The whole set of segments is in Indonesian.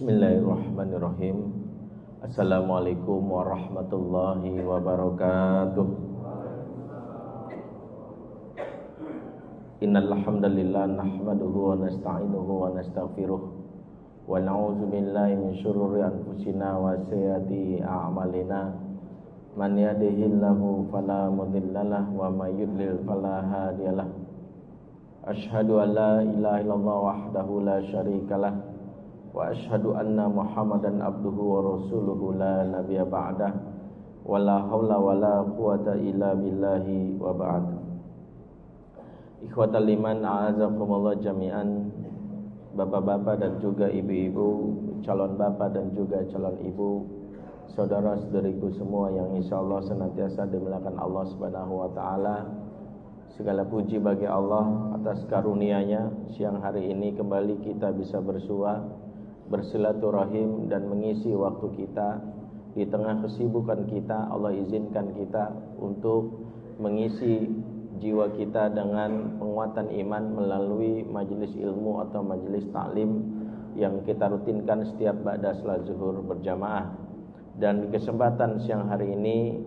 Bismillahirrahmanirrahim. Assalamualaikum warahmatullahi wabarakatuh. Innal hamdalillah nahmaduhu wa nasta'inuhu wa nastaghfiruh. Wa na'udzu billahi min shururi anfusina wa sayyiati a'malina. Man yahdihillahu fala mudhillalah wa may yudlil fala hadiyalah Ashhadu an la ilaha illallah wahdahu la syarikalah wa muhammadan abduhu wa rasuluhu la nabiyya ba'dah wa la quwata illa billahi wa ba'd. Ikhwatal iman a'azakumullah jami'an. Bapak-bapak dan juga ibu-ibu calon bapak dan juga calon ibu saudara-saudariku semua yang insyaallah senantiasa dimuliakan Allah Subhanahu wa taala. Segala puji bagi Allah atas karunia-Nya. Siang hari ini kembali kita bisa bersua bersilaturahim dan mengisi waktu kita. Di tengah kesibukan kita Allah izinkan kita untuk mengisi jiwa kita dengan penguatan iman melalui majelis ilmu atau majelis taklim yang kita rutinkan setiap ba'da salat zuhur berjamaah. Dan di kesempatan siang hari ini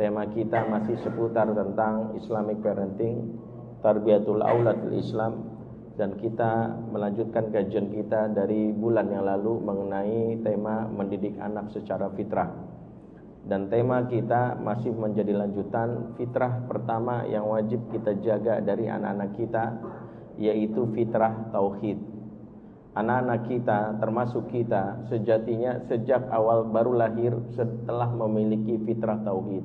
tema kita masih seputar tentang Islamic parenting tarbiyatul aulad Islam dan kita melanjutkan kajian kita dari bulan yang lalu mengenai tema mendidik anak secara fitrah. Dan tema kita masih menjadi lanjutan fitrah pertama yang wajib kita jaga dari anak-anak kita yaitu fitrah tauhid. Anak-anak kita termasuk kita sejatinya sejak awal baru lahir setelah memiliki fitrah tauhid.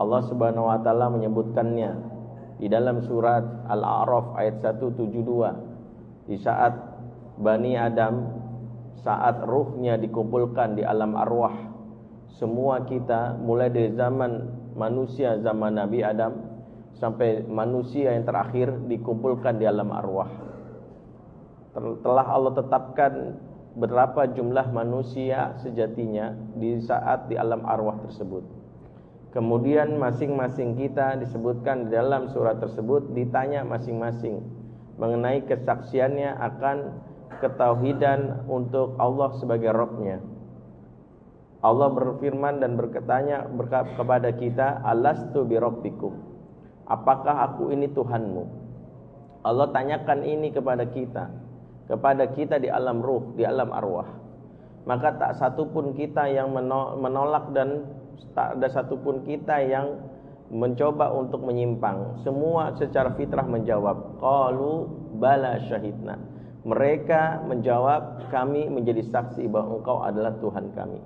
Allah Subhanahu wa taala menyebutkannya di dalam surat Al-A'raf ayat 172 di saat Bani Adam saat ruhnya dikumpulkan di alam arwah semua kita mulai dari zaman manusia zaman Nabi Adam sampai manusia yang terakhir dikumpulkan di alam arwah. Telah Allah tetapkan berapa jumlah manusia sejatinya di saat di alam arwah tersebut Kemudian masing-masing kita disebutkan di dalam surat tersebut ditanya masing-masing mengenai kesaksiannya akan ketauhidan untuk Allah sebagai Robnya. Allah berfirman dan berkatanya kepada kita, Alastu birabbikum. Apakah aku ini Tuhanmu? Allah tanyakan ini kepada kita, kepada kita di alam ruh, di alam arwah. Maka tak satu pun kita yang menolak dan tak ada satupun kita yang mencoba untuk menyimpang. Semua secara fitrah menjawab, qalu bala syahidna. Mereka menjawab, kami menjadi saksi bahwa engkau adalah Tuhan kami.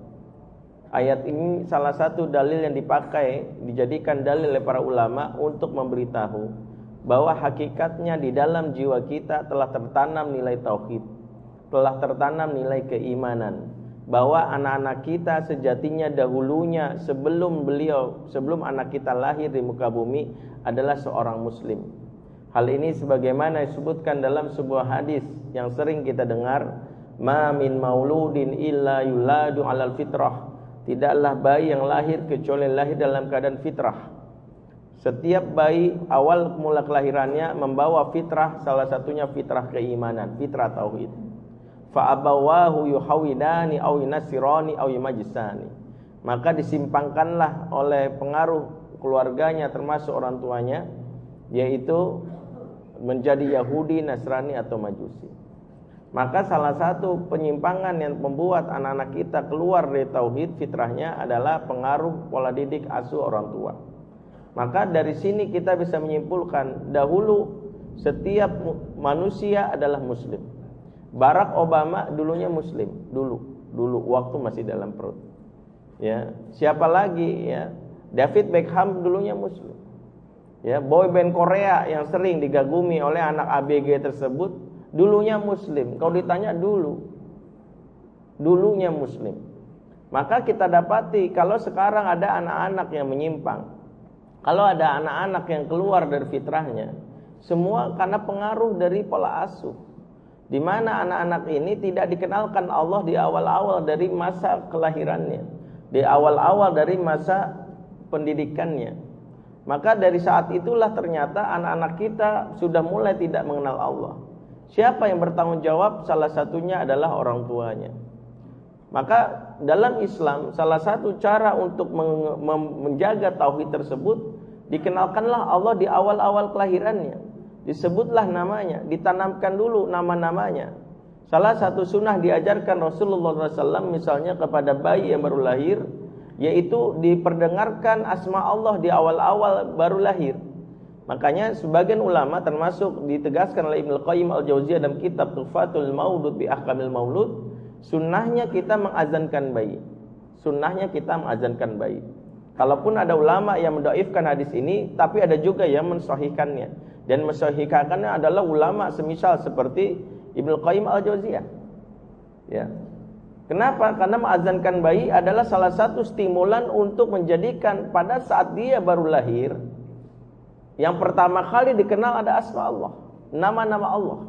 Ayat ini salah satu dalil yang dipakai, dijadikan dalil oleh para ulama untuk memberitahu bahwa hakikatnya di dalam jiwa kita telah tertanam nilai tauhid, telah tertanam nilai keimanan, bahwa anak-anak kita sejatinya dahulunya sebelum beliau sebelum anak kita lahir di muka bumi adalah seorang muslim. Hal ini sebagaimana disebutkan dalam sebuah hadis yang sering kita dengar, "Ma min mauludin illa yuladu 'alal fitrah." Tidaklah bayi yang lahir kecuali lahir dalam keadaan fitrah. Setiap bayi awal mula kelahirannya membawa fitrah, salah satunya fitrah keimanan, fitrah tauhid fa abawahu yuhawidani aw yunasirani aw yumajisani maka disimpangkanlah oleh pengaruh keluarganya termasuk orang tuanya yaitu menjadi Yahudi, Nasrani atau Majusi. Maka salah satu penyimpangan yang membuat anak-anak kita keluar dari tauhid fitrahnya adalah pengaruh pola didik asuh orang tua. Maka dari sini kita bisa menyimpulkan dahulu setiap manusia adalah muslim. Barack Obama dulunya muslim, dulu, dulu waktu masih dalam perut. Ya, siapa lagi ya? David Beckham dulunya muslim. Ya, boy band Korea yang sering digagumi oleh anak ABG tersebut dulunya muslim. Kau ditanya dulu. Dulunya muslim. Maka kita dapati kalau sekarang ada anak-anak yang menyimpang. Kalau ada anak-anak yang keluar dari fitrahnya, semua karena pengaruh dari pola asuh di mana anak-anak ini tidak dikenalkan Allah di awal-awal dari masa kelahirannya, di awal-awal dari masa pendidikannya. Maka dari saat itulah ternyata anak-anak kita sudah mulai tidak mengenal Allah. Siapa yang bertanggung jawab? Salah satunya adalah orang tuanya. Maka dalam Islam salah satu cara untuk menjaga tauhid tersebut dikenalkanlah Allah di awal-awal kelahirannya. Disebutlah namanya, ditanamkan dulu nama-namanya. Salah satu sunnah diajarkan Rasulullah SAW misalnya kepada bayi yang baru lahir, yaitu diperdengarkan asma Allah di awal-awal baru lahir. Makanya sebagian ulama termasuk ditegaskan oleh Ibnu Qayyim Al-Jauziyah dalam kitab Tuhfatul Maulud bi Ahkamil Maulud Sunnahnya kita mengazankan bayi. Sunnahnya kita mengazankan bayi. Kalaupun ada ulama yang mendoifkan hadis ini, tapi ada juga yang mensahihkannya. Dan mensahihkannya adalah ulama semisal seperti Ibnu Qayyim al-Jauziyah. Ya. Kenapa? Karena mengazankan bayi adalah salah satu stimulan untuk menjadikan pada saat dia baru lahir, yang pertama kali dikenal ada asma Allah, nama-nama Allah.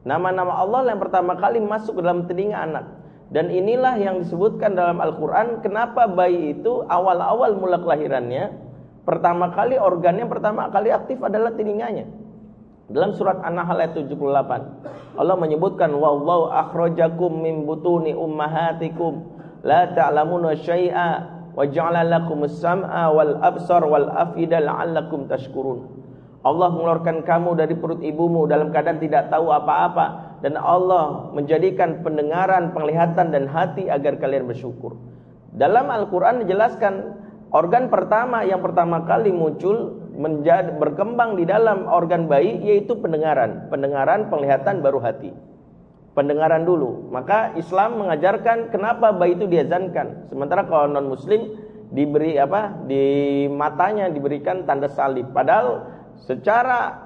Nama-nama Allah yang pertama kali masuk ke dalam telinga anak. Dan inilah yang disebutkan dalam Al-Quran Kenapa bayi itu awal-awal mula kelahirannya Pertama kali organnya pertama kali aktif adalah telinganya. Dalam surat An-Nahl ayat 78 Allah menyebutkan Wallahu akhrajakum min butuni ummahatikum. La ta'lamuna syai'a Wa ja'ala sam'a wal absar wal afida la'allakum tashkurun. Allah mengeluarkan kamu dari perut ibumu dalam keadaan tidak tahu apa-apa dan Allah menjadikan pendengaran, penglihatan dan hati agar kalian bersyukur. Dalam Al-Qur'an dijelaskan organ pertama yang pertama kali muncul menjadi berkembang di dalam organ bayi yaitu pendengaran. Pendengaran, penglihatan baru hati. Pendengaran dulu. Maka Islam mengajarkan kenapa bayi itu diazankan. Sementara kalau non muslim diberi apa? Di matanya diberikan tanda salib. Padahal secara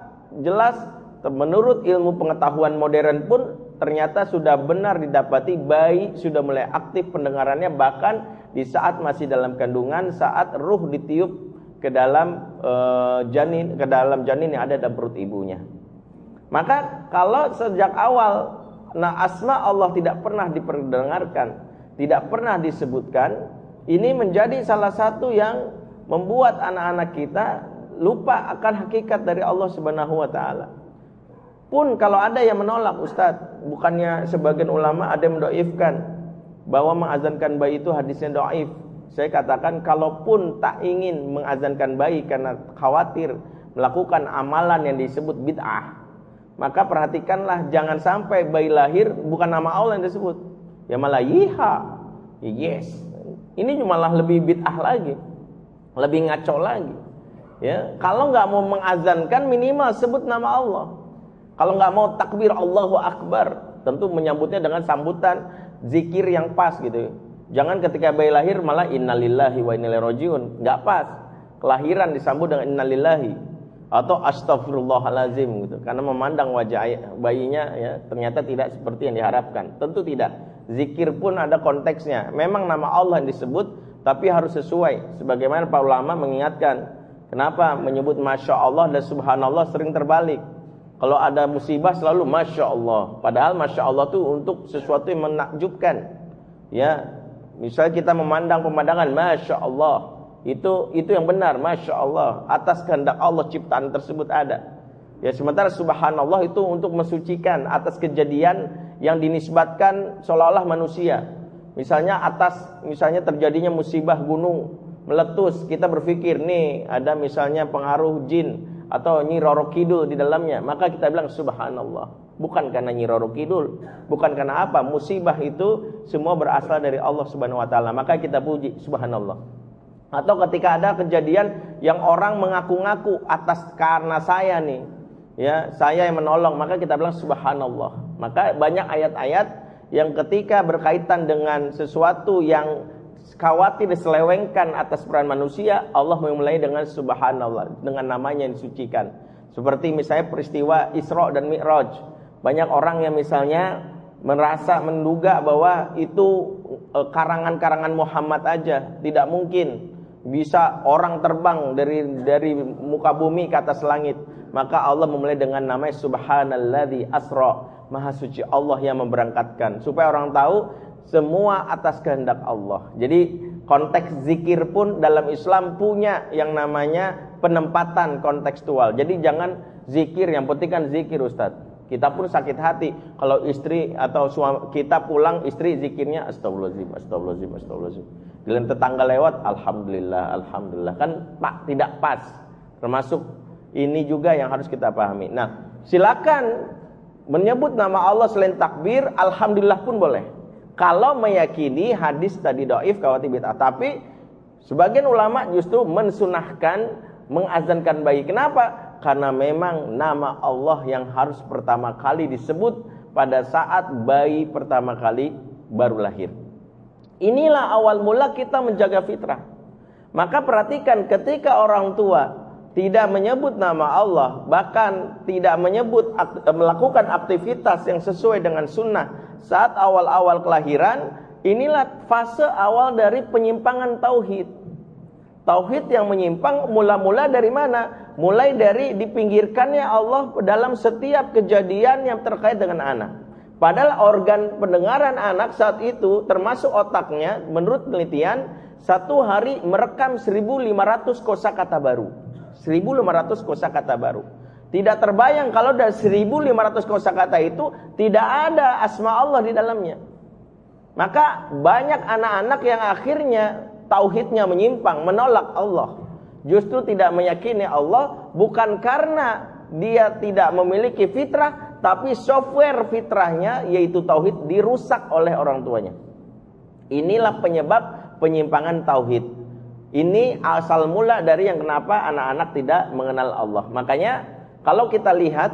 jelas menurut ilmu pengetahuan modern pun ternyata sudah benar didapati bayi sudah mulai aktif pendengarannya bahkan di saat masih dalam kandungan saat ruh ditiup ke dalam e, janin ke dalam janin yang ada dalam perut ibunya. Maka kalau sejak awal nah asma Allah tidak pernah diperdengarkan, tidak pernah disebutkan, ini menjadi salah satu yang membuat anak-anak kita lupa akan hakikat dari Allah Subhanahu wa taala. Pun kalau ada yang menolak Ustadz, bukannya sebagian ulama ada yang mendoifkan bahwa mengazankan bayi itu hadisnya doif. Saya katakan kalaupun tak ingin mengazankan bayi karena khawatir melakukan amalan yang disebut bid'ah, maka perhatikanlah jangan sampai bayi lahir bukan nama Allah yang disebut. Ya malah yiha. Yes. Ini malah lebih bid'ah lagi. Lebih ngaco lagi. Ya, kalau nggak mau mengazankan minimal sebut nama Allah. Kalau nggak mau takbir Allahu Akbar, tentu menyambutnya dengan sambutan zikir yang pas gitu. Jangan ketika bayi lahir malah innalillahi wa inna rajiun, nggak pas. Kelahiran disambut dengan innalillahi atau astagfirullahalazim gitu. Karena memandang wajah bayinya ya ternyata tidak seperti yang diharapkan. Tentu tidak. Zikir pun ada konteksnya. Memang nama Allah yang disebut tapi harus sesuai sebagaimana para ulama mengingatkan Kenapa menyebut Masya Allah dan Subhanallah sering terbalik? Kalau ada musibah selalu Masya Allah. Padahal Masya Allah itu untuk sesuatu yang menakjubkan. Ya, misalnya kita memandang pemandangan Masya Allah. Itu itu yang benar Masya Allah. Atas kehendak Allah ciptaan tersebut ada. Ya sementara Subhanallah itu untuk mensucikan atas kejadian yang dinisbatkan seolah-olah manusia. Misalnya atas misalnya terjadinya musibah gunung meletus, kita berpikir nih ada misalnya pengaruh jin atau Nyi Roro Kidul di dalamnya, maka kita bilang subhanallah. Bukan karena Nyi Roro Kidul, bukan karena apa? Musibah itu semua berasal dari Allah Subhanahu wa taala. Maka kita puji subhanallah. Atau ketika ada kejadian yang orang mengaku-ngaku atas karena saya nih, ya, saya yang menolong, maka kita bilang subhanallah. Maka banyak ayat-ayat yang ketika berkaitan dengan sesuatu yang khawatir diselewengkan atas peran manusia, Allah memulai dengan subhanallah, dengan namanya yang disucikan. Seperti misalnya peristiwa Isra dan Mi'raj. Banyak orang yang misalnya merasa menduga bahwa itu e, karangan-karangan Muhammad aja, tidak mungkin bisa orang terbang dari dari muka bumi ke atas langit. Maka Allah memulai dengan namanya Subhanalladzi asra, Maha suci Allah yang memberangkatkan supaya orang tahu semua atas kehendak Allah. Jadi konteks zikir pun dalam Islam punya yang namanya penempatan kontekstual. Jadi jangan zikir yang penting kan zikir Ustaz. Kita pun sakit hati kalau istri atau suami kita pulang istri zikirnya astagfirullahaladzim, astagfirullahaladzim, astagfirullahaladzim. Giliran tetangga lewat, alhamdulillah, alhamdulillah. Kan pak tidak pas. Termasuk ini juga yang harus kita pahami. Nah, silakan menyebut nama Allah selain takbir, alhamdulillah pun boleh. Kalau meyakini hadis tadi doif kawati bid'ah, tapi sebagian ulama justru mensunahkan mengazankan bayi. Kenapa? karena memang nama Allah yang harus pertama kali disebut pada saat bayi pertama kali baru lahir. Inilah awal mula kita menjaga fitrah. Maka perhatikan ketika orang tua tidak menyebut nama Allah, bahkan tidak menyebut melakukan aktivitas yang sesuai dengan sunnah saat awal-awal kelahiran, inilah fase awal dari penyimpangan tauhid. Tauhid yang menyimpang mula-mula dari mana? mulai dari dipinggirkannya Allah dalam setiap kejadian yang terkait dengan anak. Padahal organ pendengaran anak saat itu termasuk otaknya menurut penelitian satu hari merekam 1500 kosakata baru. 1500 kosakata baru. Tidak terbayang kalau dari 1500 kosakata itu tidak ada asma Allah di dalamnya. Maka banyak anak-anak yang akhirnya tauhidnya menyimpang, menolak Allah justru tidak meyakini Allah bukan karena dia tidak memiliki fitrah tapi software fitrahnya yaitu tauhid dirusak oleh orang tuanya. Inilah penyebab penyimpangan tauhid. Ini asal mula dari yang kenapa anak-anak tidak mengenal Allah. Makanya kalau kita lihat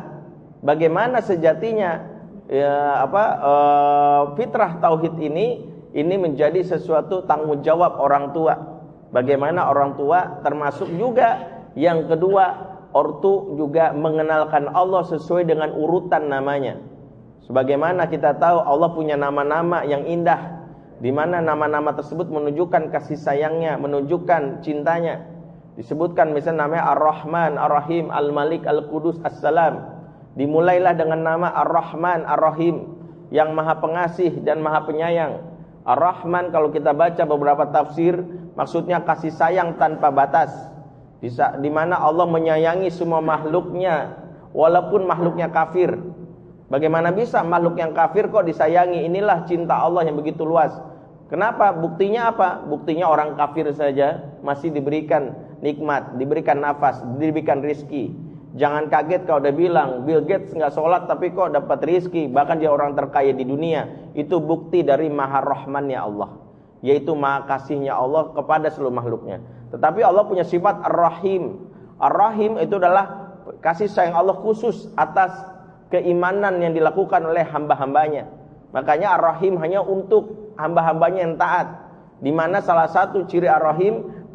bagaimana sejatinya ya, apa uh, fitrah tauhid ini ini menjadi sesuatu tanggung jawab orang tua Bagaimana orang tua termasuk juga yang kedua ortu juga mengenalkan Allah sesuai dengan urutan namanya. Sebagaimana kita tahu Allah punya nama-nama yang indah di mana nama-nama tersebut menunjukkan kasih sayangnya, menunjukkan cintanya. Disebutkan misalnya namanya Ar-Rahman, Ar-Rahim, Al-Malik, Al-Qudus, As-Salam. Dimulailah dengan nama Ar-Rahman, Ar-Rahim yang Maha Pengasih dan Maha Penyayang. Ar-Rahman kalau kita baca beberapa tafsir maksudnya kasih sayang tanpa batas. Di mana Allah menyayangi semua makhluknya walaupun makhluknya kafir. Bagaimana bisa makhluk yang kafir kok disayangi? Inilah cinta Allah yang begitu luas. Kenapa? Buktinya apa? Buktinya orang kafir saja masih diberikan nikmat, diberikan nafas, diberikan rizki. Jangan kaget kalau udah bilang Bill Gates nggak sholat tapi kok dapat rizki. Bahkan dia orang terkaya di dunia. Itu bukti dari maha rahmannya Allah. Yaitu maha kasihnya Allah kepada seluruh makhluknya. Tetapi Allah punya sifat ar-rahim. Ar-rahim itu adalah kasih sayang Allah khusus atas keimanan yang dilakukan oleh hamba-hambanya. Makanya ar-rahim hanya untuk hamba-hambanya yang taat. Di mana salah satu ciri ar-rahim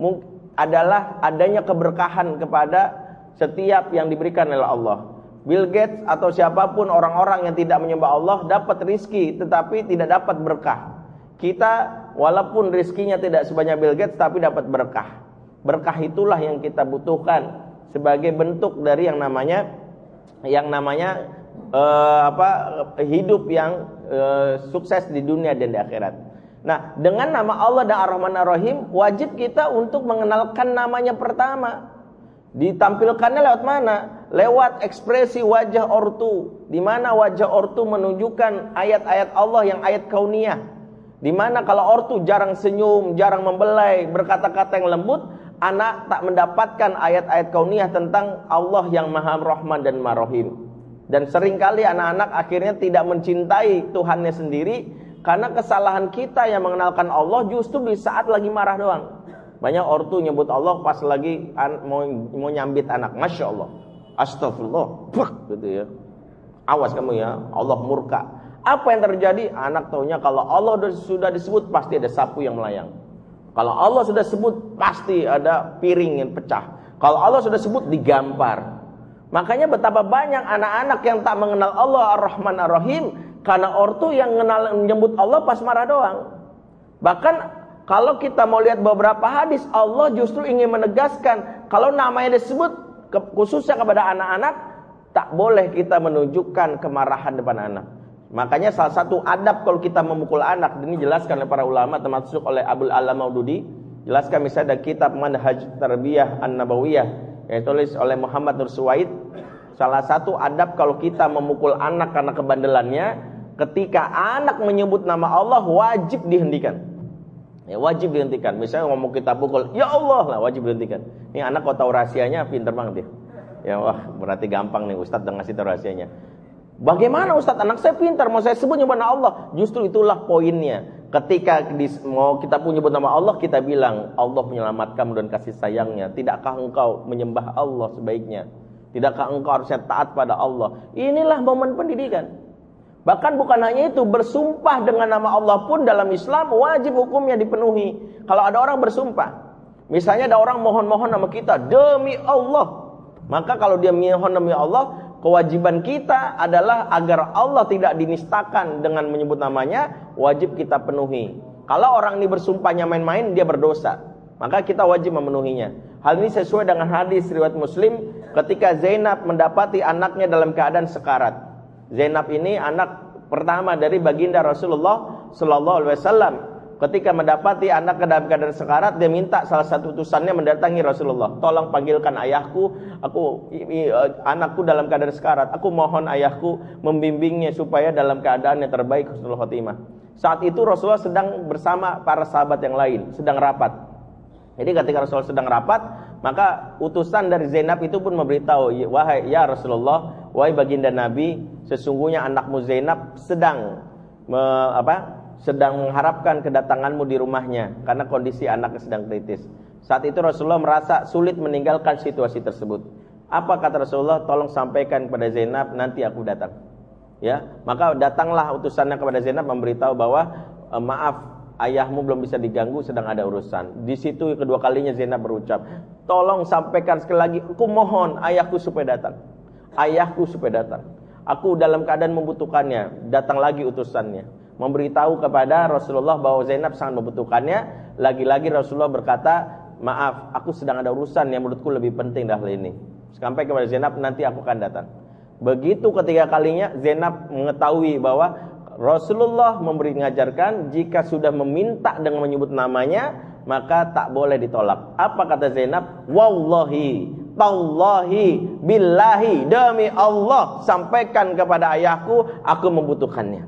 adalah adanya keberkahan kepada setiap yang diberikan oleh Allah. Bill Gates atau siapa pun orang-orang yang tidak menyembah Allah dapat rizki tetapi tidak dapat berkah. Kita walaupun rizkinya tidak sebanyak Bill Gates tapi dapat berkah. Berkah itulah yang kita butuhkan sebagai bentuk dari yang namanya yang namanya uh, apa hidup yang uh, sukses di dunia dan di akhirat. Nah, dengan nama Allah dan Ar-Rahman Ar-Rahim wajib kita untuk mengenalkan namanya pertama. Ditampilkannya lewat mana? Lewat ekspresi wajah ortu. Di mana wajah ortu menunjukkan ayat-ayat Allah yang ayat kauniyah. Di mana kalau ortu jarang senyum, jarang membelai, berkata-kata yang lembut, anak tak mendapatkan ayat-ayat kauniyah tentang Allah yang Maha Rahman dan Marohim. Dan sering kali anak-anak akhirnya tidak mencintai Tuhannya sendiri karena kesalahan kita yang mengenalkan Allah justru di saat lagi marah doang. Banyak ortu nyebut Allah pas lagi mau mau nyambit anak. Masya Allah. Astagfirullah. Buk, gitu ya. Awas kamu ya. Allah murka. Apa yang terjadi? Anak taunya kalau Allah sudah disebut pasti ada sapu yang melayang. Kalau Allah sudah sebut pasti ada piring yang pecah. Kalau Allah sudah sebut digampar. Makanya betapa banyak anak-anak yang tak mengenal Allah Ar-Rahman Ar-Rahim karena ortu yang mengenal menyebut Allah pas marah doang. Bahkan kalau kita mau lihat beberapa hadis, Allah justru ingin menegaskan kalau namanya disebut khususnya kepada anak-anak, tak boleh kita menunjukkan kemarahan depan anak. Makanya salah satu adab kalau kita memukul anak, ini jelaskan oleh para ulama termasuk oleh Abdul Alam Maududi, jelaskan misalnya dari kitab Manhaj Tarbiyah An-Nabawiyah yang ditulis oleh Muhammad Nur Suwaid. salah satu adab kalau kita memukul anak karena kebandelannya, ketika anak menyebut nama Allah wajib dihentikan. Ya, wajib dihentikan. Misalnya ngomong kita pukul, ya Allah lah wajib dihentikan. Ini anak kau tahu rahasianya pinter banget dia. Ya wah berarti gampang nih Ustadz dengan ngasih tahu rahasianya. Bagaimana Ustadz anak saya pintar mau saya sebut nyebut nama Allah. Justru itulah poinnya. Ketika mau kita punya nyebut nama Allah kita bilang Allah menyelamatkan dan kasih sayangnya. Tidakkah engkau menyembah Allah sebaiknya? Tidakkah engkau harusnya taat pada Allah? Inilah momen pendidikan. Bahkan bukan hanya itu, bersumpah dengan nama Allah pun dalam Islam wajib hukumnya dipenuhi. Kalau ada orang bersumpah, misalnya ada orang mohon-mohon nama kita demi Allah, maka kalau dia mohon demi Allah, kewajiban kita adalah agar Allah tidak dinistakan dengan menyebut namanya, wajib kita penuhi. Kalau orang ini bersumpahnya main-main, dia berdosa. Maka kita wajib memenuhinya. Hal ini sesuai dengan hadis riwayat Muslim ketika Zainab mendapati anaknya dalam keadaan sekarat. Zainab ini anak pertama dari baginda Rasulullah Sallallahu Alaihi Wasallam. Ketika mendapati anak dalam keadaan sekarat, dia minta salah satu utusannya mendatangi Rasulullah. Tolong panggilkan ayahku, aku i, i, anakku dalam keadaan sekarat. Aku mohon ayahku membimbingnya supaya dalam keadaan yang terbaik Rasulullah Khotimah. Saat itu Rasulullah sedang bersama para sahabat yang lain, sedang rapat. Jadi ketika Rasulullah sedang rapat, maka utusan dari Zainab itu pun memberitahu, wahai ya Rasulullah, wahai baginda Nabi, sesungguhnya anakmu Zainab sedang me, apa? sedang mengharapkan kedatanganmu di rumahnya karena kondisi anaknya sedang kritis. Saat itu Rasulullah merasa sulit meninggalkan situasi tersebut. Apa kata Rasulullah? Tolong sampaikan kepada Zainab, nanti aku datang. Ya, maka datanglah utusannya kepada Zainab memberitahu bahwa e, maaf ayahmu belum bisa diganggu sedang ada urusan. Di situ kedua kalinya Zainab berucap, tolong sampaikan sekali lagi, aku mohon ayahku supaya datang. Ayahku supaya datang. Aku dalam keadaan membutuhkannya, datang lagi utusannya. Memberitahu kepada Rasulullah bahwa Zainab sangat membutuhkannya. Lagi-lagi Rasulullah berkata, maaf, aku sedang ada urusan yang menurutku lebih penting dari ini. Sampai kepada Zainab, nanti aku akan datang. Begitu ketiga kalinya Zainab mengetahui bahwa Rasulullah memberi mengajarkan jika sudah meminta dengan menyebut namanya maka tak boleh ditolak. Apa kata Zainab? Wallahi, tallahi, billahi, demi Allah sampaikan kepada ayahku aku membutuhkannya.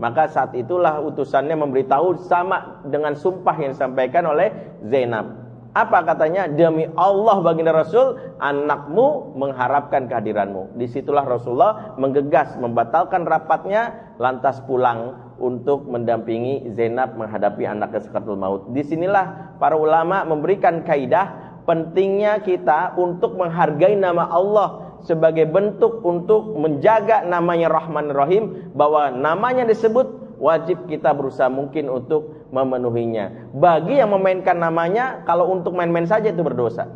Maka saat itulah utusannya memberitahu sama dengan sumpah yang disampaikan oleh Zainab. Apa katanya? Demi Allah baginda Rasul, anakmu mengharapkan kehadiranmu. Di situlah Rasulullah menggegas, membatalkan rapatnya, lantas pulang untuk mendampingi Zainab menghadapi anaknya sekatul maut. Di sinilah para ulama memberikan kaidah pentingnya kita untuk menghargai nama Allah sebagai bentuk untuk menjaga namanya Rahman Rahim bahwa namanya disebut wajib kita berusaha mungkin untuk memenuhinya. Bagi yang memainkan namanya, kalau untuk main-main saja itu berdosa.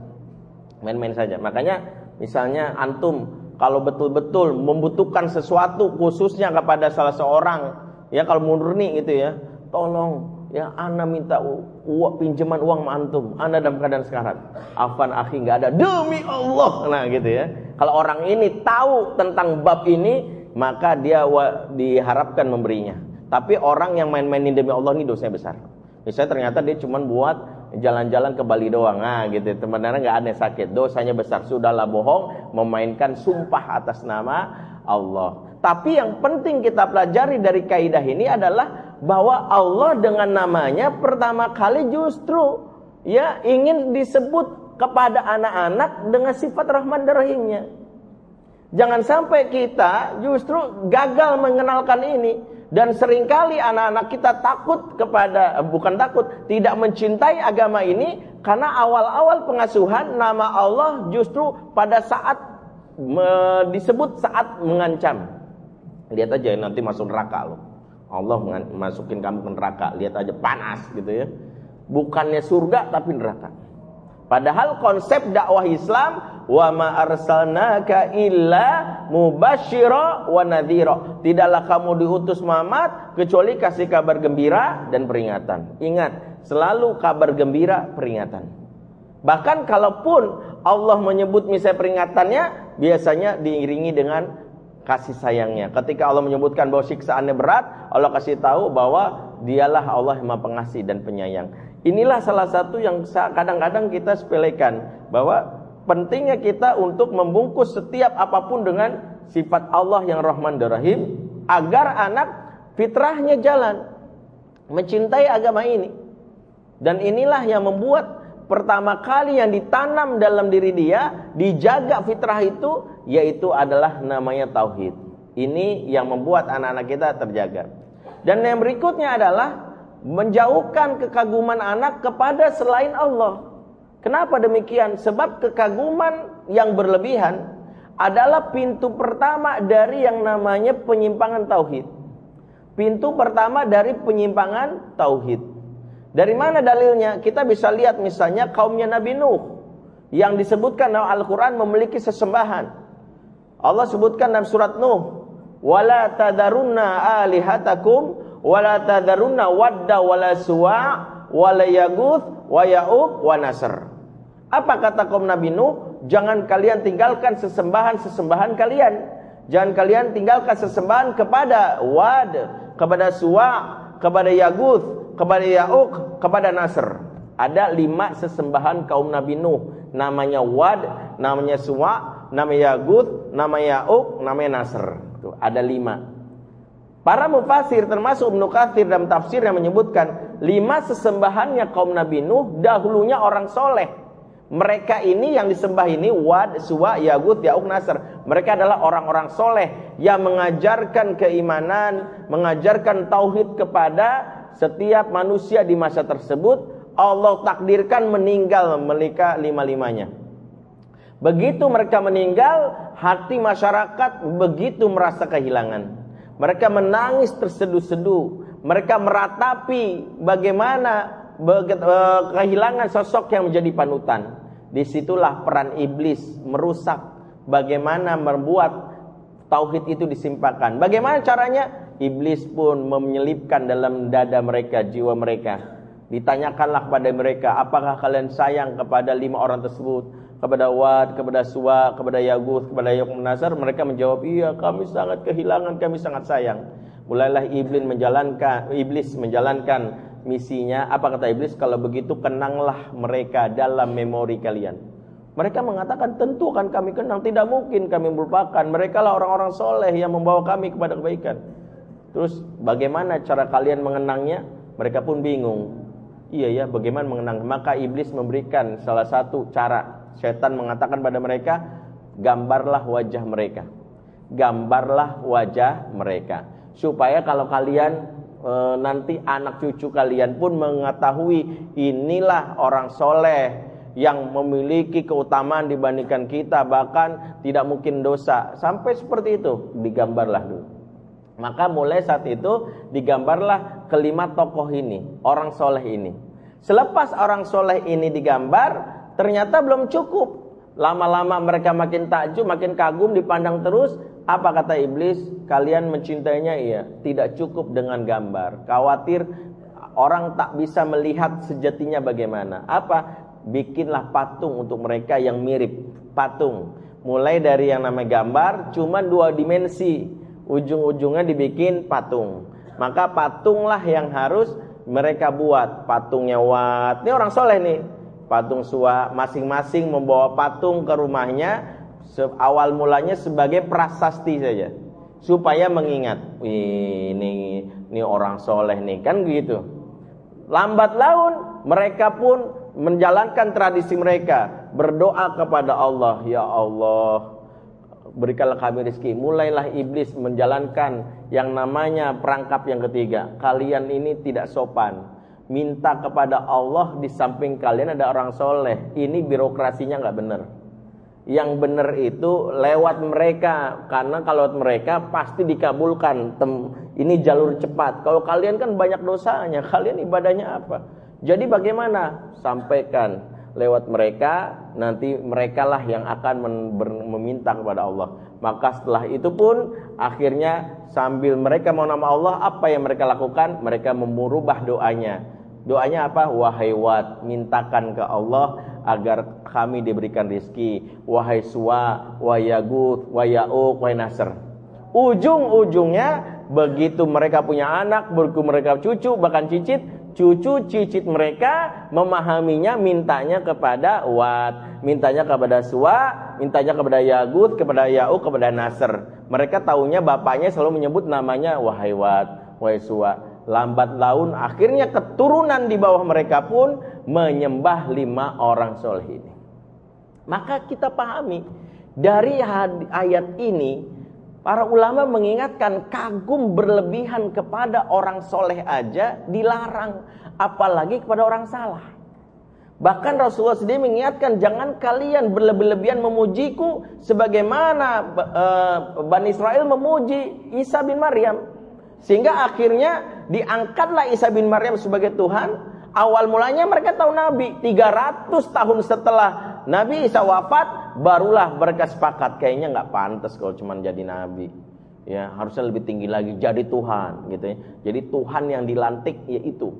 Main-main saja. Makanya misalnya antum kalau betul-betul membutuhkan sesuatu khususnya kepada salah seorang, ya kalau murni gitu ya, tolong ya anda minta uang pinjaman uang antum, anda dalam keadaan sekarat. Afan akhi nggak ada demi Allah, nah gitu ya. Kalau orang ini tahu tentang bab ini, maka dia diharapkan memberinya. Tapi orang yang main-mainin demi Allah ini dosanya besar. Misalnya ternyata dia cuma buat jalan-jalan ke Bali doang, nah gitu. Sebenarnya nggak aneh sakit, dosanya besar. Sudahlah bohong, memainkan sumpah atas nama Allah. Tapi yang penting kita pelajari dari kaidah ini adalah bahwa Allah dengan namanya pertama kali justru ya ingin disebut kepada anak-anak dengan sifat rahman dan rahimnya. Jangan sampai kita justru gagal mengenalkan ini. Dan sering kali anak-anak kita takut kepada, bukan takut, tidak mencintai agama ini karena awal-awal pengasuhan nama Allah justru pada saat me, disebut saat mengancam. Lihat aja nanti masuk neraka loh. Allah masukin kamu ke neraka, lihat aja panas gitu ya. Bukannya surga tapi neraka. Padahal konsep dakwah Islam wa ma arsalnaka illa mubasyira wa nadhira. Tidaklah kamu diutus Muhammad kecuali kasih kabar gembira dan peringatan. Ingat, selalu kabar gembira, peringatan. Bahkan kalaupun Allah menyebut misalnya peringatannya, biasanya diiringi dengan kasih sayangnya. Ketika Allah menyebutkan bahwa siksaannya berat, Allah kasih tahu bahwa dialah Allah yang pengasih dan penyayang. Inilah salah satu yang kadang-kadang kita sepelekan bahwa pentingnya kita untuk membungkus setiap apa pun dengan sifat Allah yang Rahman dan Rahim agar anak fitrahnya jalan mencintai agama ini. Dan inilah yang membuat pertama kali yang ditanam dalam diri dia dijaga fitrah itu yaitu adalah namanya tauhid. Ini yang membuat anak-anak kita terjaga. Dan yang berikutnya adalah menjauhkan kekaguman anak kepada selain Allah. Kenapa demikian? Sebab kekaguman yang berlebihan adalah pintu pertama dari yang namanya penyimpangan tauhid. Pintu pertama dari penyimpangan tauhid. Dari mana dalilnya? Kita bisa lihat misalnya kaumnya Nabi Nuh yang disebutkan dalam Al-Qur'an memiliki sesembahan. Allah sebutkan dalam surat Nuh, "Wala tadarunna alihatakum wala tadarunna wadda wala suwa' wala wa ya'uq wa nasr." Apa kata kaum Nabi Nuh? Jangan kalian tinggalkan sesembahan-sesembahan kalian. Jangan kalian tinggalkan sesembahan kepada Wad, kepada Suwa, kepada Yaguth, kepada Ya'uq, kepada Nasr. Ada lima sesembahan kaum Nabi Nuh. Namanya Wad, namanya Suwa, namanya Yaguth, namanya Ya'uq, namanya Nasr. Tuh, ada lima. Para mufasir termasuk Ibnu Katsir dalam tafsir yang menyebutkan lima sesembahannya kaum Nabi Nuh dahulunya orang soleh mereka ini yang disembah ini Wad, Suwa, Yagut, Ya'uk, Nasr. Mereka adalah orang-orang soleh yang mengajarkan keimanan, mengajarkan tauhid kepada setiap manusia di masa tersebut. Allah takdirkan meninggal mereka lima-limanya. Begitu mereka meninggal, hati masyarakat begitu merasa kehilangan. Mereka menangis terseduh-seduh. Mereka meratapi bagaimana eh, kehilangan sosok yang menjadi panutan. Di situlah peran iblis merusak bagaimana membuat tauhid itu disimpahkan. Bagaimana caranya? Iblis pun menyelipkan dalam dada mereka, jiwa mereka. Ditanyakanlah kepada mereka, apakah kalian sayang kepada lima orang tersebut? Kepada Wad, kepada Suwa, kepada Yaguth, kepada Yakum Nasar. Mereka menjawab, iya kami sangat kehilangan, kami sangat sayang. Mulailah iblis menjalankan, iblis menjalankan misinya. Apa kata iblis? Kalau begitu kenanglah mereka dalam memori kalian. Mereka mengatakan tentu kan kami kenang. Tidak mungkin kami melupakan. Mereka lah orang-orang soleh yang membawa kami kepada kebaikan. Terus bagaimana cara kalian mengenangnya? Mereka pun bingung. Iya ya, bagaimana mengenang? Maka iblis memberikan salah satu cara. Setan mengatakan pada mereka, gambarlah wajah mereka. Gambarlah wajah mereka. Supaya kalau kalian e, nanti anak cucu kalian pun mengetahui inilah orang soleh yang memiliki keutamaan dibandingkan kita bahkan tidak mungkin dosa sampai seperti itu digambarlah dulu maka mulai saat itu digambarlah kelima tokoh ini orang soleh ini selepas orang soleh ini digambar ternyata belum cukup lama-lama mereka makin takjub makin kagum dipandang terus apa kata iblis? Kalian mencintainya iya, tidak cukup dengan gambar. Khawatir orang tak bisa melihat sejatinya bagaimana. Apa? Bikinlah patung untuk mereka yang mirip patung. Mulai dari yang namanya gambar cuma dua dimensi. Ujung-ujungnya dibikin patung. Maka patunglah yang harus mereka buat. Patungnya Wat. Ini orang soleh nih. Patung Suwa masing-masing membawa patung ke rumahnya awal mulanya sebagai prasasti saja supaya mengingat ini ini orang soleh nih kan begitu lambat laun mereka pun menjalankan tradisi mereka berdoa kepada Allah ya Allah berikanlah kami rezeki mulailah iblis menjalankan yang namanya perangkap yang ketiga. Kalian ini tidak sopan. Minta kepada Allah di samping kalian ada orang soleh. Ini birokrasinya nggak benar. Yang benar itu lewat mereka. Karena kalau mereka pasti dikabulkan. Ini jalur cepat. Kalau kalian kan banyak dosanya. Kalian ibadahnya apa? Jadi bagaimana? Sampaikan lewat mereka nanti merekalah yang akan meminta kepada Allah. Maka setelah itu pun akhirnya sambil mereka mau nama Allah apa yang mereka lakukan? Mereka merubah doanya. Doanya apa? Wahai wat mintakan ke Allah agar kami diberikan rizki wahai suwa wayagut wayauk wahai nasr. Ujung-ujungnya begitu mereka punya anak begitu mereka cucu bahkan cicit cucu cicit mereka memahaminya mintanya kepada Wat, mintanya kepada Suwa, mintanya kepada Yagut, kepada Ya'u, kepada Nasr. Mereka tahunya bapaknya selalu menyebut namanya wahai Wat, wahai Suwa. Lambat laun akhirnya keturunan di bawah mereka pun menyembah lima orang soleh ini. Maka kita pahami dari ayat ini para ulama mengingatkan kagum berlebihan kepada orang soleh aja dilarang, apalagi kepada orang salah. Bahkan Rasulullah sendiri mengingatkan jangan kalian berlebih-lebihan memujiku sebagaimana uh, Bani Israel memuji Isa bin Maryam. Sehingga akhirnya diangkatlah Isa bin Maryam sebagai Tuhan. Awal mulanya mereka tahu Nabi. 300 tahun setelah Nabi Isa wafat, barulah mereka sepakat. Kayaknya nggak pantas kalau cuma jadi Nabi. Ya, harusnya lebih tinggi lagi jadi Tuhan gitu ya. Jadi Tuhan yang dilantik yaitu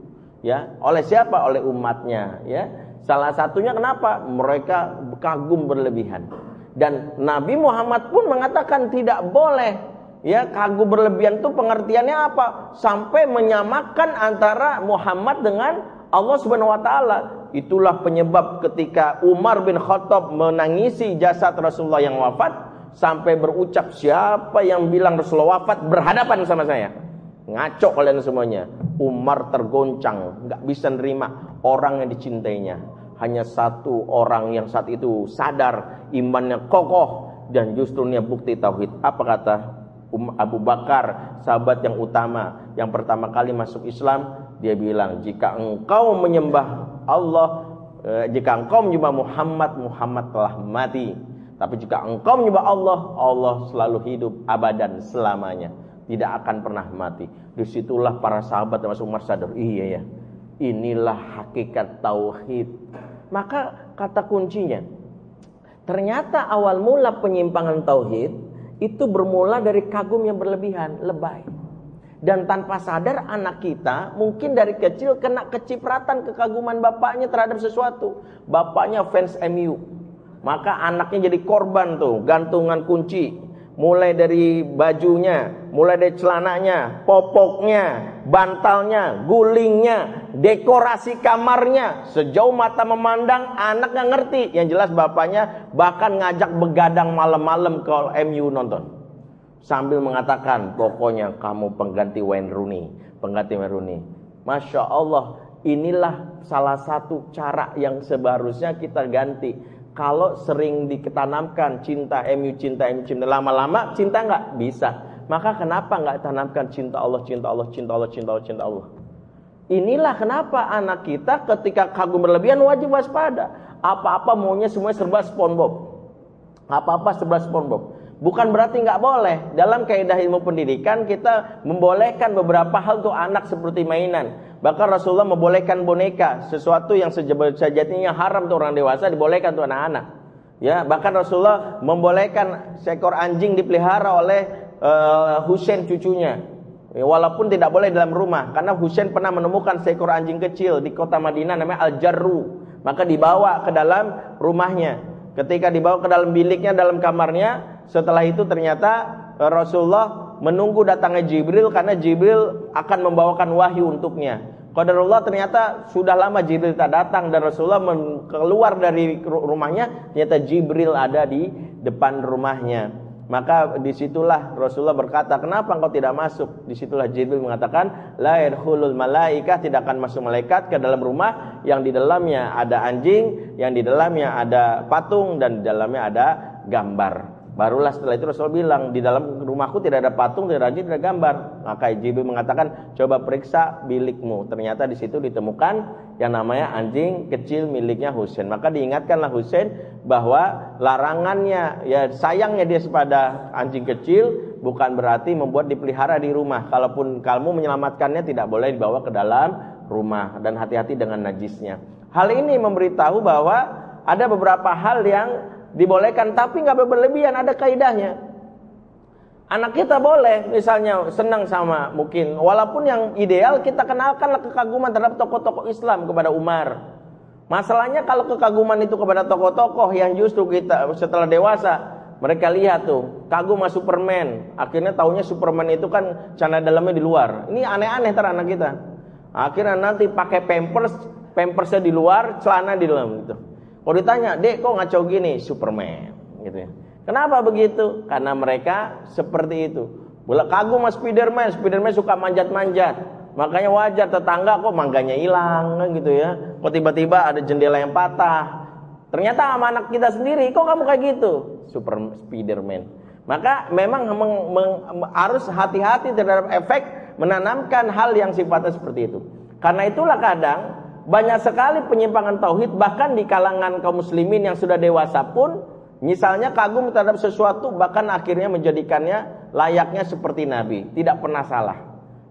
ya oleh siapa oleh umatnya ya salah satunya kenapa mereka kagum berlebihan dan Nabi Muhammad pun mengatakan tidak boleh ya kagum berlebihan itu pengertiannya apa sampai menyamakan antara Muhammad dengan Allah Subhanahu wa taala itulah penyebab ketika Umar bin Khattab menangisi jasad Rasulullah yang wafat sampai berucap siapa yang bilang Rasulullah wafat berhadapan sama saya Ngaco kalian semuanya. Umar tergoncang, nggak bisa nerima orang yang dicintainya. Hanya satu orang yang saat itu sadar imannya kokoh dan justru ini bukti tauhid. Apa kata um, Abu Bakar, sahabat yang utama, yang pertama kali masuk Islam, dia bilang, "Jika engkau menyembah Allah, eh, jika engkau menyembah Muhammad, Muhammad telah mati. Tapi jika engkau menyembah Allah, Allah selalu hidup abadan selamanya." tidak akan pernah mati. Di situlah para sahabat termasuk Umar sadar, iya ya, inilah hakikat tauhid. Maka kata kuncinya, ternyata awal mula penyimpangan tauhid itu bermula dari kagum yang berlebihan, lebay. Dan tanpa sadar anak kita mungkin dari kecil kena kecipratan kekaguman bapaknya terhadap sesuatu. Bapaknya fans MU. Maka anaknya jadi korban tuh, gantungan kunci, mulai dari bajunya, mulai dari celananya, popoknya, bantalnya, gulingnya, dekorasi kamarnya, sejauh mata memandang anak nggak ngerti. Yang jelas bapaknya bahkan ngajak begadang malam-malam ke MU nonton. Sambil mengatakan, pokoknya kamu pengganti Wayne Rooney, pengganti Wayne Rooney. Masya Allah, inilah salah satu cara yang seharusnya kita ganti kalau sering diketanamkan cinta MU, cinta MU, cinta lama-lama cinta nggak bisa. Maka kenapa nggak tanamkan cinta Allah, cinta Allah, cinta Allah, cinta Allah, cinta Allah? Inilah kenapa anak kita ketika kagum berlebihan wajib waspada. Apa-apa maunya semuanya serba SpongeBob. Apa-apa serba SpongeBob. Bukan berarti nggak boleh. Dalam kaidah ilmu pendidikan kita membolehkan beberapa hal untuk anak seperti mainan. Bahkan Rasulullah membolehkan boneka, sesuatu yang sejatinya haram untuk orang dewasa dibolehkan untuk anak-anak. Ya, bahkan Rasulullah membolehkan seekor anjing dipelihara oleh uh, Husain cucunya. Ya, walaupun tidak boleh dalam rumah karena Husain pernah menemukan seekor anjing kecil di kota Madinah namanya Al-Jarru. Maka dibawa ke dalam rumahnya. Ketika dibawa ke dalam biliknya, dalam kamarnya, setelah itu ternyata uh, Rasulullah menunggu datangnya Jibril karena Jibril akan membawakan wahyu untuknya. Qadarullah ternyata sudah lama Jibril tak datang dan Rasulullah keluar dari rumahnya ternyata Jibril ada di depan rumahnya. Maka di situlah Rasulullah berkata, kenapa engkau tidak masuk? Di situlah Jibril mengatakan, la yadkhulul malaikah tidak akan masuk malaikat ke dalam rumah yang di dalamnya ada anjing, yang di dalamnya ada patung dan di dalamnya ada gambar. Barulah setelah itu Rasul bilang di dalam rumahku tidak ada patung, tidak ada anjing, tidak ada gambar. Maka Jibril mengatakan coba periksa bilikmu. Ternyata di situ ditemukan yang namanya anjing kecil miliknya Husain. Maka diingatkanlah Husain bahwa larangannya ya sayangnya dia kepada anjing kecil bukan berarti membuat dipelihara di rumah. Kalaupun kamu menyelamatkannya tidak boleh dibawa ke dalam rumah dan hati-hati dengan najisnya. Hal ini memberitahu bahwa ada beberapa hal yang dibolehkan tapi nggak berlebihan ada kaidahnya. Anak kita boleh misalnya senang sama mungkin. Walaupun yang ideal kita kenalkanlah kekaguman terhadap tokoh-tokoh Islam kepada Umar. Masalahnya kalau kekaguman itu kepada tokoh-tokoh yang justru kita setelah dewasa mereka lihat tuh kagum sama Superman. Akhirnya taunya Superman itu kan canda dalamnya di luar. Ini aneh-aneh ter anak kita. Akhirnya nanti pakai pampers, pampersnya di luar, celana di dalam gitu. Kalau ditanya, "Dek, kok ngaco gini?" Superman gitu ya. Kenapa begitu? Karena mereka seperti itu. Bola kagum sama Spiderman, Spiderman suka manjat-manjat. Makanya wajar tetangga kok mangganya hilang gitu ya. Kok tiba-tiba ada jendela yang patah. Ternyata sama anak kita sendiri, kok kamu kayak gitu? Super Spiderman. Maka memang meng, meng, harus hati-hati terhadap efek menanamkan hal yang sifatnya seperti itu. Karena itulah kadang banyak sekali penyimpangan tauhid bahkan di kalangan kaum muslimin yang sudah dewasa pun misalnya kagum terhadap sesuatu bahkan akhirnya menjadikannya layaknya seperti nabi, tidak pernah salah.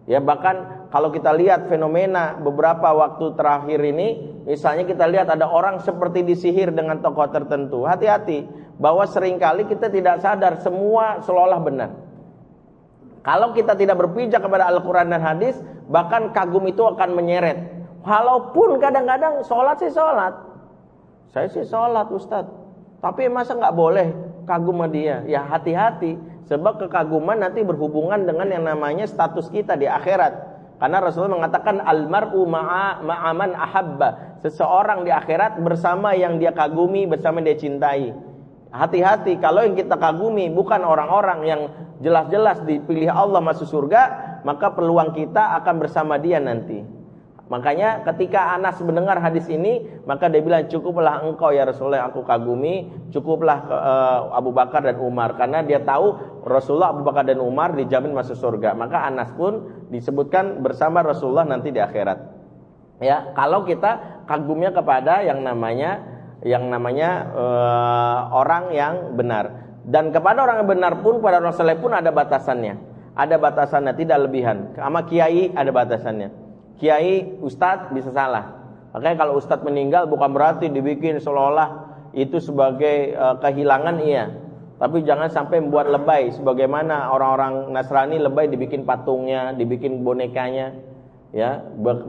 Ya bahkan kalau kita lihat fenomena beberapa waktu terakhir ini, misalnya kita lihat ada orang seperti disihir dengan tokoh tertentu. Hati-hati, bahwa sering kali kita tidak sadar semua seolah benar. Kalau kita tidak berpijak kepada Al-Quran dan hadis, bahkan kagum itu akan menyeret. Walaupun kadang-kadang sholat sih sholat. Saya sih sholat Ustadz. Tapi masa nggak boleh kagum sama dia? Ya hati-hati. Sebab kekaguman nanti berhubungan dengan yang namanya status kita di akhirat. Karena Rasulullah mengatakan almaru ma'a ma'aman ahabba. Seseorang di akhirat bersama yang dia kagumi, bersama yang dia cintai. Hati-hati kalau yang kita kagumi bukan orang-orang yang jelas-jelas dipilih Allah masuk surga, maka peluang kita akan bersama dia nanti. Makanya ketika Anas mendengar hadis ini, maka dia bilang cukuplah engkau ya Rasulullah yang aku kagumi, cukuplah uh, Abu Bakar dan Umar karena dia tahu Rasulullah Abu Bakar dan Umar dijamin masuk surga. Maka Anas pun disebutkan bersama Rasulullah nanti di akhirat. Ya, kalau kita kagumnya kepada yang namanya yang namanya uh, orang yang benar. Dan kepada orang yang benar pun pada saleh pun ada batasannya. Ada batasannya, tidak lebihan. Sama kiai ada batasannya. Kiai, ustadz bisa salah. Makanya kalau ustadz meninggal bukan berarti dibikin seolah-olah itu sebagai uh, kehilangan iya. Tapi jangan sampai membuat lebay sebagaimana orang-orang Nasrani lebay dibikin patungnya, dibikin bonekanya, ya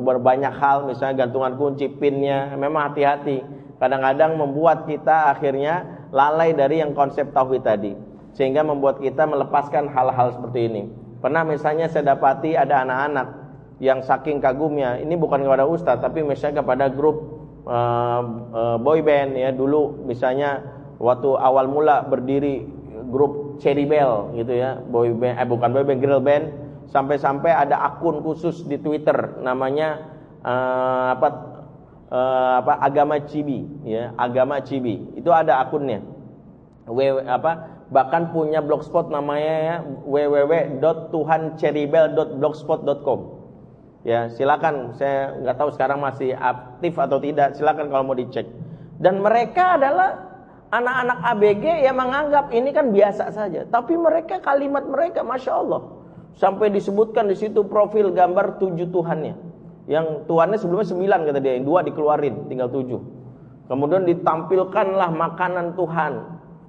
berbanyak hal misalnya gantungan kunci pinnya. Memang hati-hati kadang-kadang membuat kita akhirnya lalai dari yang konsep tauhid tadi sehingga membuat kita melepaskan hal-hal seperti ini pernah misalnya saya dapati ada anak-anak yang saking kagumnya. Ini bukan kepada ustadz tapi misalnya kepada grup uh, uh, boy band ya. Dulu misalnya waktu awal mula berdiri grup Cherry Bell gitu ya. Boy band eh bukan boy band girl band. Sampai-sampai ada akun khusus di Twitter namanya uh, apa uh, apa agama Cibi ya. Agama Cibi. Itu ada akunnya. W apa bahkan punya blogspot namanya ya www.tuhanceribel.blogspot.com ya silakan saya nggak tahu sekarang masih aktif atau tidak silakan kalau mau dicek dan mereka adalah anak-anak ABG yang menganggap ini kan biasa saja tapi mereka kalimat mereka masya Allah sampai disebutkan di situ profil gambar tujuh Tuhannya yang tuannya sebelumnya sembilan kata dia, yang dua dikeluarin, tinggal tujuh. Kemudian ditampilkanlah makanan Tuhan.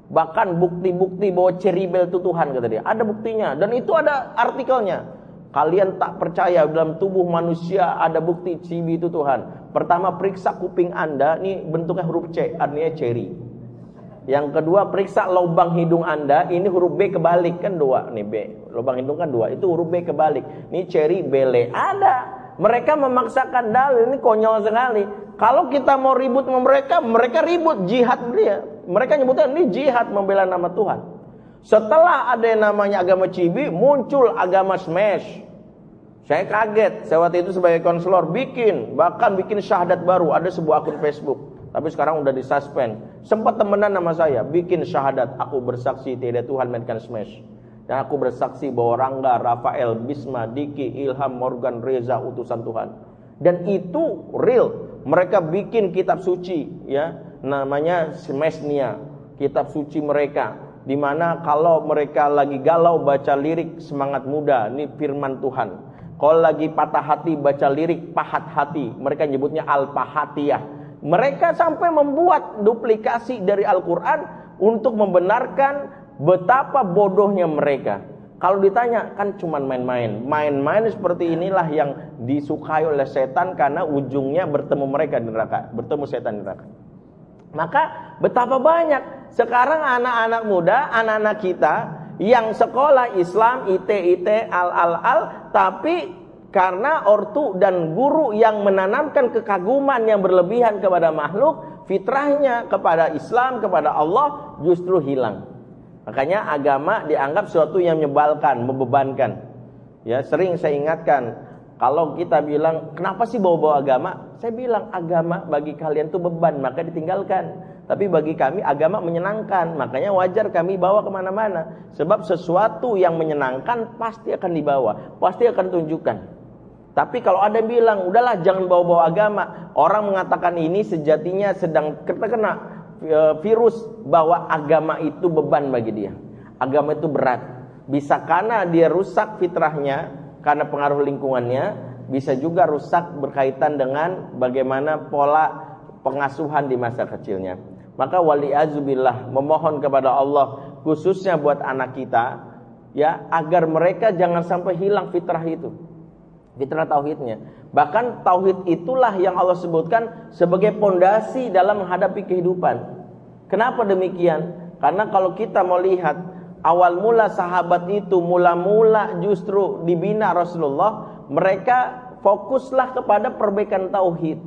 Bahkan bukti-bukti bahwa ceribel itu Tuhan kata dia. Ada buktinya dan itu ada artikelnya. Kalian tak percaya dalam tubuh manusia ada bukti cibi itu Tuhan. Pertama periksa kuping Anda, ini bentuknya huruf C, artinya cherry. Yang kedua periksa lubang hidung Anda, ini huruf B kebalik kan dua nih B. Lubang hidung kan dua, itu huruf B kebalik. Ini cherry bele ada. Mereka memaksakan dalil ini konyol sekali. Kalau kita mau ribut sama mereka, mereka ribut jihad dia. Mereka nyebutnya ini jihad membela nama Tuhan. Setelah ada yang namanya agama cibi, muncul agama smash. Saya kaget, saya waktu itu sebagai konselor bikin, bahkan bikin syahadat baru, ada sebuah akun Facebook. Tapi sekarang udah disuspend. Sempat temenan nama saya, bikin syahadat, aku bersaksi tidak Tuhan mainkan smash. Dan aku bersaksi bahwa Rangga, Rafael, Bisma, Diki, Ilham, Morgan, Reza utusan Tuhan. Dan itu real. Mereka bikin kitab suci ya, namanya Semesnia, kitab suci mereka di mana kalau mereka lagi galau baca lirik semangat muda, ini firman Tuhan. Kalau lagi patah hati baca lirik pahat hati, mereka nyebutnya al-pahatiyah. Mereka sampai membuat duplikasi dari Al-Qur'an untuk membenarkan Betapa bodohnya mereka. Kalau ditanya kan cuma main-main. Main-main seperti inilah yang disukai oleh setan karena ujungnya bertemu mereka di neraka, bertemu setan di neraka. Maka betapa banyak sekarang anak-anak muda, anak-anak kita yang sekolah Islam IT IT al al al tapi Karena ortu dan guru yang menanamkan kekaguman yang berlebihan kepada makhluk, fitrahnya kepada Islam, kepada Allah justru hilang. Makanya agama dianggap sesuatu yang menyebalkan, membebankan. Ya, sering saya ingatkan, kalau kita bilang, kenapa sih bawa-bawa agama? Saya bilang, agama bagi kalian itu beban, maka ditinggalkan. Tapi bagi kami agama menyenangkan, makanya wajar kami bawa ke mana-mana. Sebab sesuatu yang menyenangkan pasti akan dibawa, pasti akan tunjukkan. Tapi kalau ada yang bilang, udahlah jangan bawa-bawa agama. Orang mengatakan ini sejatinya sedang terkena e, virus bahwa agama itu beban bagi dia. Agama itu berat. Bisa karena dia rusak fitrahnya, karena pengaruh lingkungannya, bisa juga rusak berkaitan dengan bagaimana pola pengasuhan di masa kecilnya. Maka wali azubillah memohon kepada Allah khususnya buat anak kita ya agar mereka jangan sampai hilang fitrah itu fitrah tauhidnya. Bahkan tauhid itulah yang Allah sebutkan sebagai pondasi dalam menghadapi kehidupan. Kenapa demikian? Karena kalau kita mau lihat awal mula sahabat itu mula-mula justru dibina Rasulullah, mereka fokuslah kepada perbaikan tauhid.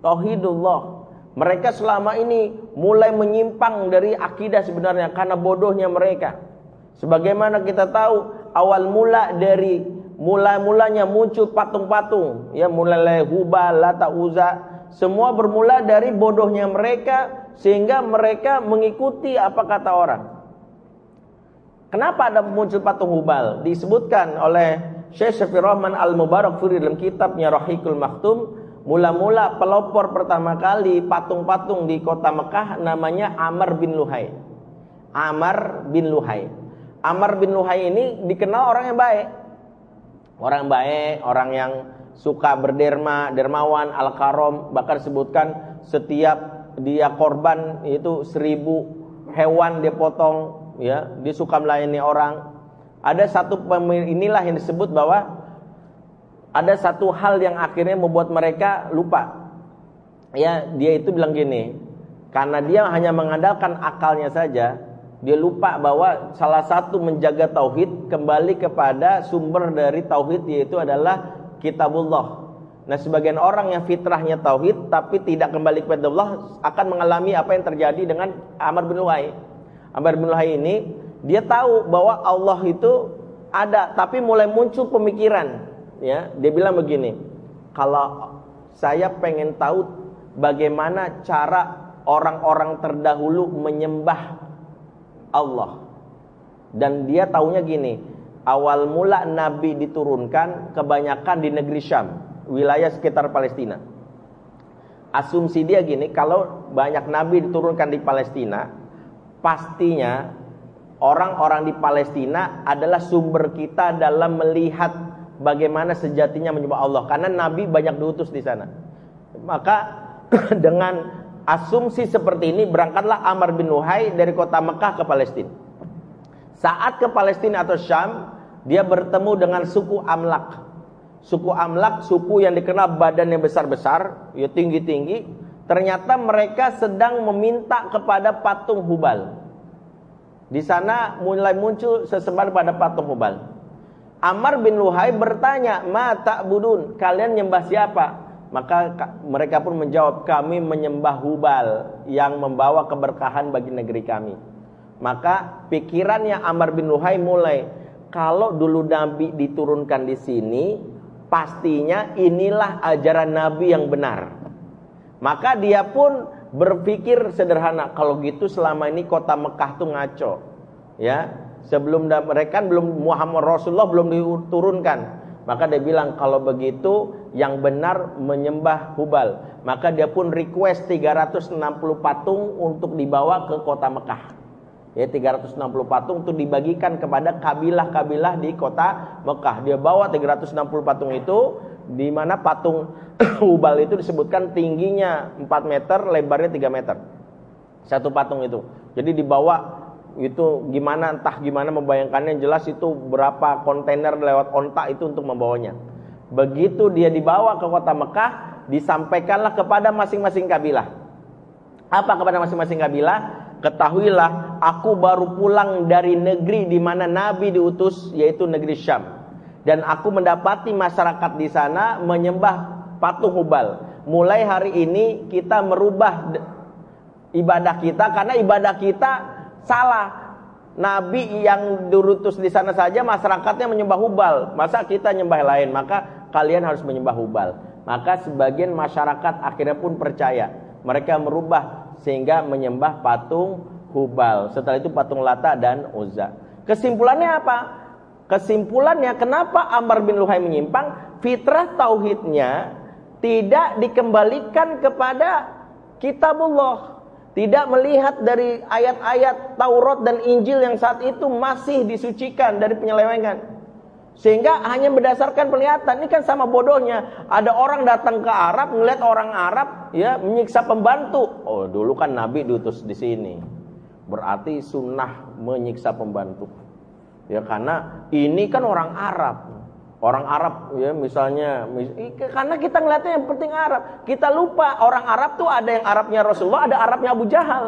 Tauhidullah. Mereka selama ini mulai menyimpang dari akidah sebenarnya karena bodohnya mereka. Sebagaimana kita tahu awal mula dari mula-mulanya muncul patung-patung ya mulai Hubal, Lata, Uza semua bermula dari bodohnya mereka sehingga mereka mengikuti apa kata orang. Kenapa ada muncul patung Hubal? Disebutkan oleh Syekh Syafir Rahman Al-Mubarak Furi dalam kitabnya Rahikul Maktum Mula-mula pelopor pertama kali patung-patung di kota Mekah namanya Amr bin Luhai. Amr bin Luhai. Amr bin Luhai ini dikenal orang yang baik. Orang baik, orang yang suka berderma, dermawan, al-karom, bahkan sebutkan setiap dia korban itu seribu hewan dia potong, ya, dia suka melayani orang. Ada satu inilah yang disebut bahwa ada satu hal yang akhirnya membuat mereka lupa. Ya, dia itu bilang gini, karena dia hanya mengandalkan akalnya saja, dia lupa bahwa salah satu menjaga tauhid kembali kepada sumber dari tauhid yaitu adalah kitabullah. Nah, sebagian orang yang fitrahnya tauhid tapi tidak kembali kepada Allah akan mengalami apa yang terjadi dengan Amr bin Luhai. Amr bin Luhai ini dia tahu bahwa Allah itu ada tapi mulai muncul pemikiran ya. Dia bilang begini, kalau saya pengen tahu bagaimana cara orang-orang terdahulu menyembah Allah. Dan dia taunya gini, awal mula Nabi diturunkan kebanyakan di negeri Syam, wilayah sekitar Palestina. Asumsi dia gini, kalau banyak Nabi diturunkan di Palestina, pastinya orang-orang di Palestina adalah sumber kita dalam melihat bagaimana sejatinya menyembah Allah. Karena Nabi banyak diutus di sana. Maka dengan asumsi seperti ini berangkatlah Amr bin Nuhai dari kota Mekah ke Palestina. Saat ke Palestina atau Syam, dia bertemu dengan suku Amlak. Suku Amlak, suku yang dikenal badannya besar-besar, ya tinggi-tinggi. Ternyata mereka sedang meminta kepada patung Hubal. Di sana mulai muncul sesembahan pada patung Hubal. Amr bin Luhai bertanya, "Ma budun? Kalian nyembah siapa?" Maka mereka pun menjawab, kami menyembah Hubal yang membawa keberkahan bagi negeri kami. Maka pikirannya Amr bin Luhai mulai, kalau dulu Nabi diturunkan di sini, pastinya inilah ajaran Nabi yang benar. Maka dia pun berpikir sederhana, kalau gitu selama ini kota Mekah tuh ngaco. Ya, sebelum mereka belum Muhammad Rasulullah belum diturunkan. Maka dia bilang kalau begitu yang benar menyembah Hubal. Maka dia pun request 360 patung untuk dibawa ke kota Mekah. Ya 360 patung untuk dibagikan kepada kabilah-kabilah di kota Mekah. Dia bawa 360 patung itu di mana patung Hubal itu disebutkan tingginya 4 meter, lebarnya 3 meter. Satu patung itu. Jadi dibawa itu gimana entah gimana membayangkannya jelas itu berapa kontainer lewat ontak itu untuk membawanya. Begitu dia dibawa ke kota Mekah, disampaikanlah kepada masing-masing kabilah. Apa kepada masing-masing kabilah? Ketahuilah, aku baru pulang dari negeri di mana Nabi diutus, yaitu negeri Syam. Dan aku mendapati masyarakat di sana menyembah patung Hubal. Mulai hari ini kita merubah ibadah kita karena ibadah kita salah. Nabi yang dirutus di sana saja masyarakatnya menyembah Hubal. Masa kita nyembah lain? Maka kalian harus menyembah Hubal. Maka sebagian masyarakat akhirnya pun percaya. Mereka merubah sehingga menyembah patung Hubal. Setelah itu patung Lata dan Uzza. Kesimpulannya apa? Kesimpulannya kenapa Amr bin Luhai menyimpang? Fitrah tauhidnya tidak dikembalikan kepada kitabullah. Tidak melihat dari ayat-ayat Taurat dan Injil yang saat itu masih disucikan dari penyelewengan. Sehingga hanya berdasarkan penglihatan. Ini kan sama bodohnya. Ada orang datang ke Arab, melihat orang Arab ya menyiksa pembantu. Oh, dulu kan Nabi diutus di sini. Berarti sunnah menyiksa pembantu. Ya karena ini kan orang Arab. Orang Arab ya misalnya karena kita ngeliatnya yang penting Arab. Kita lupa orang Arab tuh ada yang Arabnya Rasulullah, ada Arabnya Abu Jahal.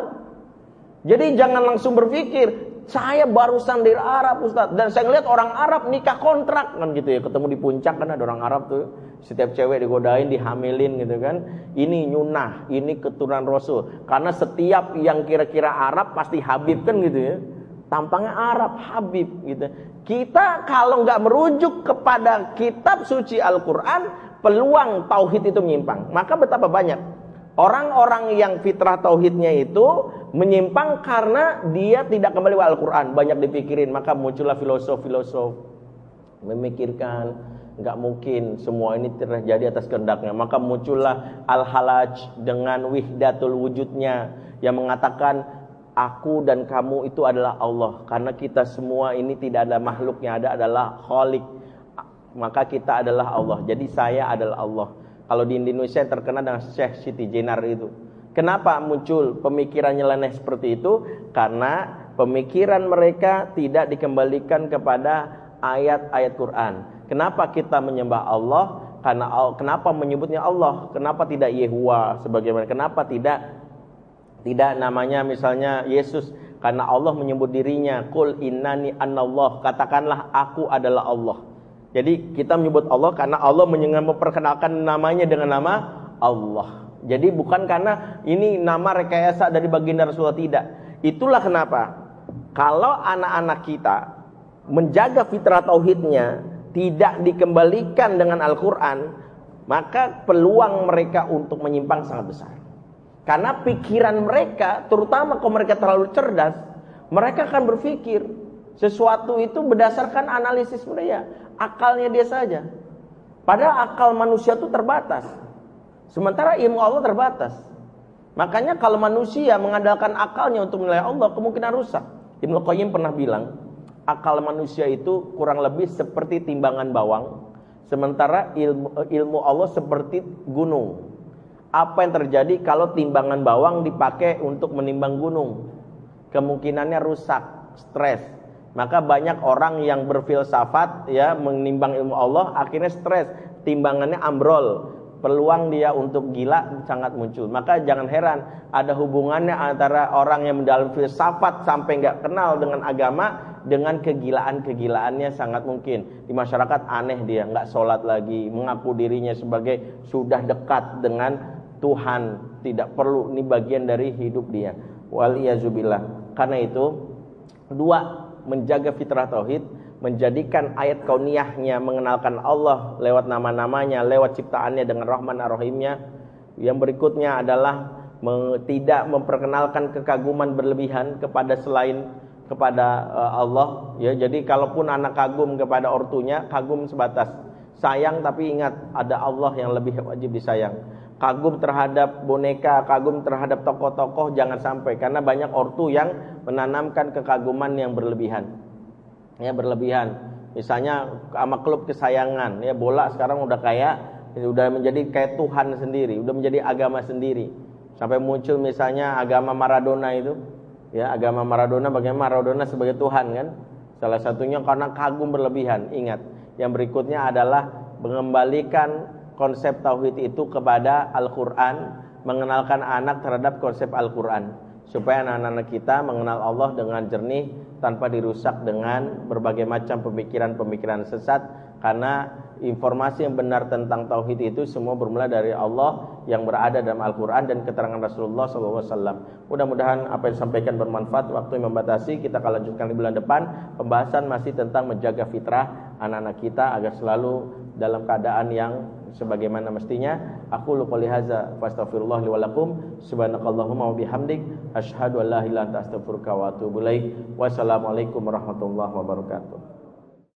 Jadi jangan langsung berpikir saya barusan dari Arab Ustaz dan saya ngeliat orang Arab nikah kontrak kan gitu ya ketemu di puncak kan ada orang Arab tuh setiap cewek digodain dihamilin gitu kan ini nyunah ini keturunan Rasul karena setiap yang kira-kira Arab pasti Habib kan gitu ya tampangnya Arab, Habib gitu. Kita kalau nggak merujuk kepada kitab suci Al-Quran, peluang tauhid itu menyimpang. Maka betapa banyak orang-orang yang fitrah tauhidnya itu menyimpang karena dia tidak kembali ke Al-Quran. Banyak dipikirin, maka muncullah filosof-filosof memikirkan nggak mungkin semua ini terjadi atas kehendaknya. Maka muncullah Al-Halaj dengan wihdatul wujudnya yang mengatakan aku dan kamu itu adalah Allah. Karena kita semua ini tidak ada makhluk yang ada adalah Khalik. Maka kita adalah Allah. Jadi saya adalah Allah. Kalau di Indonesia yang terkenal dengan Syekh Siti Jenar itu. Kenapa muncul pemikiran nyeleneh seperti itu? Karena pemikiran mereka tidak dikembalikan kepada ayat-ayat Quran. Kenapa kita menyembah Allah? Karena kenapa menyebutnya Allah? Kenapa tidak Yehua sebagaimana? Kenapa tidak tidak namanya misalnya Yesus karena Allah menyebut dirinya kul innani anallah katakanlah aku adalah Allah. Jadi kita menyebut Allah karena Allah memperkenalkan namanya dengan nama Allah. Jadi bukan karena ini nama rekayasa dari baginda Rasulullah tidak. Itulah kenapa kalau anak-anak kita menjaga fitrah tauhidnya tidak dikembalikan dengan Al-Qur'an, maka peluang mereka untuk menyimpang sangat besar. Karena pikiran mereka, terutama kalau mereka terlalu cerdas, mereka akan berpikir sesuatu itu berdasarkan analisis mereka, akalnya dia saja. Padahal akal manusia itu terbatas. Sementara ilmu Allah terbatas. Makanya kalau manusia mengandalkan akalnya untuk menilai Allah, kemungkinan rusak. Ibnu Qayyim pernah bilang, akal manusia itu kurang lebih seperti timbangan bawang, sementara ilmu ilmu Allah seperti gunung apa yang terjadi kalau timbangan bawang dipakai untuk menimbang gunung? Kemungkinannya rusak, stres. Maka banyak orang yang berfilsafat ya menimbang ilmu Allah akhirnya stres, timbangannya ambrol. Peluang dia untuk gila sangat muncul. Maka jangan heran ada hubungannya antara orang yang mendalam filsafat sampai nggak kenal dengan agama dengan kegilaan-kegilaannya sangat mungkin di masyarakat aneh dia nggak sholat lagi mengaku dirinya sebagai sudah dekat dengan Tuhan tidak perlu ini bagian dari hidup dia. Wal iazubillah karena itu dua menjaga fitrah tauhid menjadikan ayat kauniyahnya mengenalkan Allah lewat nama-namanya lewat ciptaannya dengan rahman ar-rahimnya yang berikutnya adalah tidak memperkenalkan kekaguman berlebihan kepada selain kepada uh, Allah. Ya jadi kalaupun anak kagum kepada ortunya kagum sebatas sayang tapi ingat ada Allah yang lebih wajib disayang kagum terhadap boneka, kagum terhadap tokoh-tokoh jangan sampai karena banyak ortu yang menanamkan kekaguman yang berlebihan. Ya berlebihan. Misalnya sama klub kesayangan, ya bola sekarang udah kayak udah menjadi kayak Tuhan sendiri, udah menjadi agama sendiri. Sampai muncul misalnya agama Maradona itu, ya agama Maradona bagaimana Maradona sebagai Tuhan kan? Salah satunya karena kagum berlebihan. Ingat, yang berikutnya adalah mengembalikan konsep tauhid itu kepada Al-Qur'an, mengenalkan anak terhadap konsep Al-Qur'an supaya anak-anak kita mengenal Allah dengan jernih tanpa dirusak dengan berbagai macam pemikiran-pemikiran sesat karena informasi yang benar tentang tauhid itu semua bermula dari Allah yang berada dalam Al-Qur'an dan keterangan Rasulullah SAW. Mudah-mudahan apa yang disampaikan bermanfaat. Waktu yang membatasi, kita akan lanjutkan di bulan depan. Pembahasan masih tentang menjaga fitrah anak-anak kita agar selalu dalam keadaan yang sebagaimana mestinya. Aku lupa lihaza fastaghfirullah li wa lakum subhanakallahumma wa bihamdik asyhadu an la ilaha illa anta astaghfiruka wa atubu ilaik. Wassalamualaikum warahmatullahi wabarakatuh.